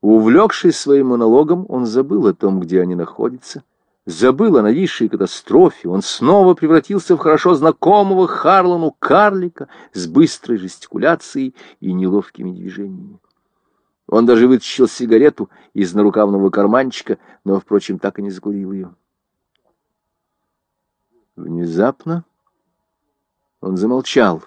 Увлекшись своим монологом, он забыл о том, где они находятся, забыл о нависшей катастрофе, он снова превратился в хорошо знакомого Харлану карлика с быстрой жестикуляцией и неловкими движениями. Он даже вытащил сигарету из нарукавного карманчика, но, впрочем, так и не закурил ее. Внезапно он замолчал,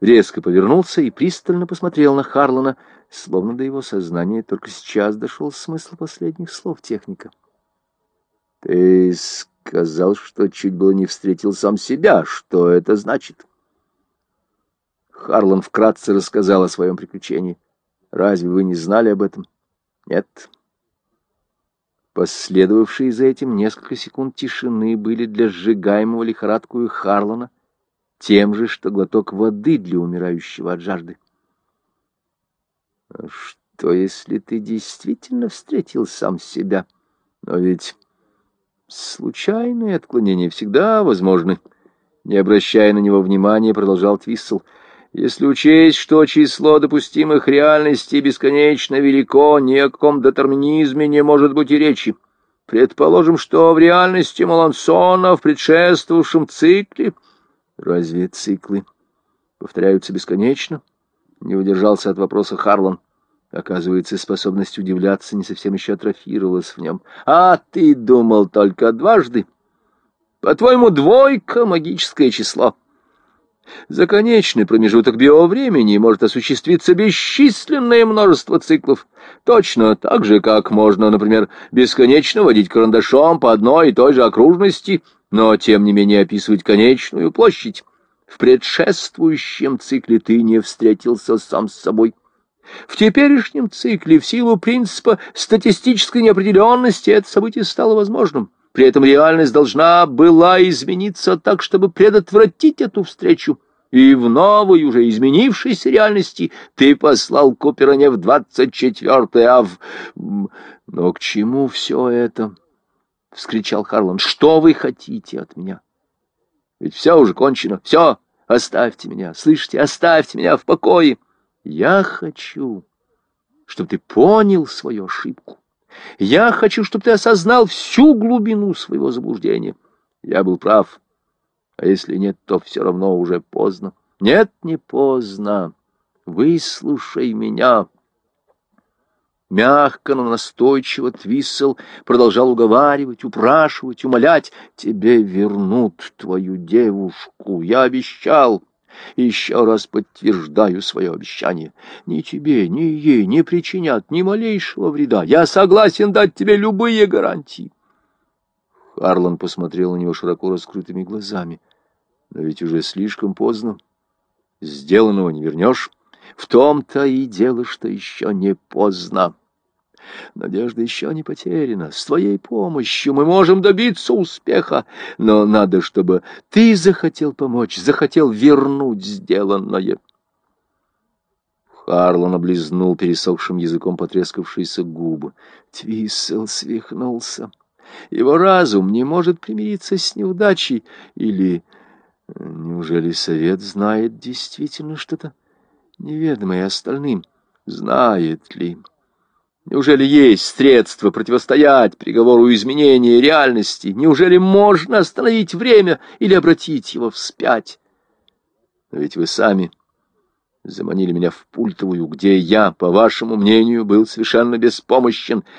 резко повернулся и пристально посмотрел на Харлана, словно до его сознания только сейчас дошел смысл последних слов техника. «Ты сказал, что чуть было не встретил сам себя. Что это значит?» Харлан вкратце рассказал о своем приключении. Разве вы не знали об этом? Нет. Последовавшие за этим несколько секунд тишины были для сжигаемого лихорадкую Харлана тем же, что глоток воды для умирающего от жажды. Что, если ты действительно встретил сам себя? Но ведь случайные отклонения всегда возможны. Не обращая на него внимания, продолжал Твиссел — если учесть, что число допустимых реальностей бесконечно велико, ни о каком детерминизме не может быть и речи. Предположим, что в реальности Малансона в предшествовавшем цикле... Разве циклы повторяются бесконечно? Не удержался от вопроса Харлан. Оказывается, способность удивляться не совсем еще атрофировалась в нем. А ты думал только дважды? По-твоему, двойка — магическое число? За конечный промежуток биовремени может осуществиться бесчисленное множество циклов. Точно так же, как можно, например, бесконечно водить карандашом по одной и той же окружности, но тем не менее описывать конечную площадь. В предшествующем цикле ты не встретился сам с собой. В теперешнем цикле, в силу принципа статистической неопределенности, это событие стало возможным. При этом реальность должна была измениться так, чтобы предотвратить эту встречу. И в новой, уже изменившейся реальности ты послал Купера не в двадцать четвертое, а в... Но к чему все это? — вскричал Харлан. — Что вы хотите от меня? Ведь все уже кончено. Все, оставьте меня. Слышите, оставьте меня в покое. Я хочу, чтобы ты понял свою ошибку. Я хочу, чтобы ты осознал всю глубину своего заблуждения. Я был прав. А если нет, то все равно уже поздно. Нет, не поздно. Выслушай меня. Мягко, но настойчиво Твиссел продолжал уговаривать, упрашивать, умолять. Тебе вернут твою девушку, я обещал. Еще раз подтверждаю свое обещание. Ни тебе, ни ей не причинят ни малейшего вреда. Я согласен дать тебе любые гарантии. Харлан посмотрел на него широко раскрытыми глазами. Но ведь уже слишком поздно. Сделанного не вернешь. В том-то и дело, что еще не поздно. Надежда еще не потеряна. С твоей помощью мы можем добиться успеха. Но надо, чтобы ты захотел помочь, захотел вернуть сделанное. Харлан облизнул пересохшим языком потрескавшиеся губы. Твиссел свихнулся. Его разум не может примириться с неудачей. Или неужели совет знает действительно что-то неведомое остальным? Знает ли? Неужели есть средства противостоять приговору изменения реальности? Неужели можно остановить время или обратить его вспять? Но ведь вы сами заманили меня в пультовую, где я, по вашему мнению, был совершенно беспомощен,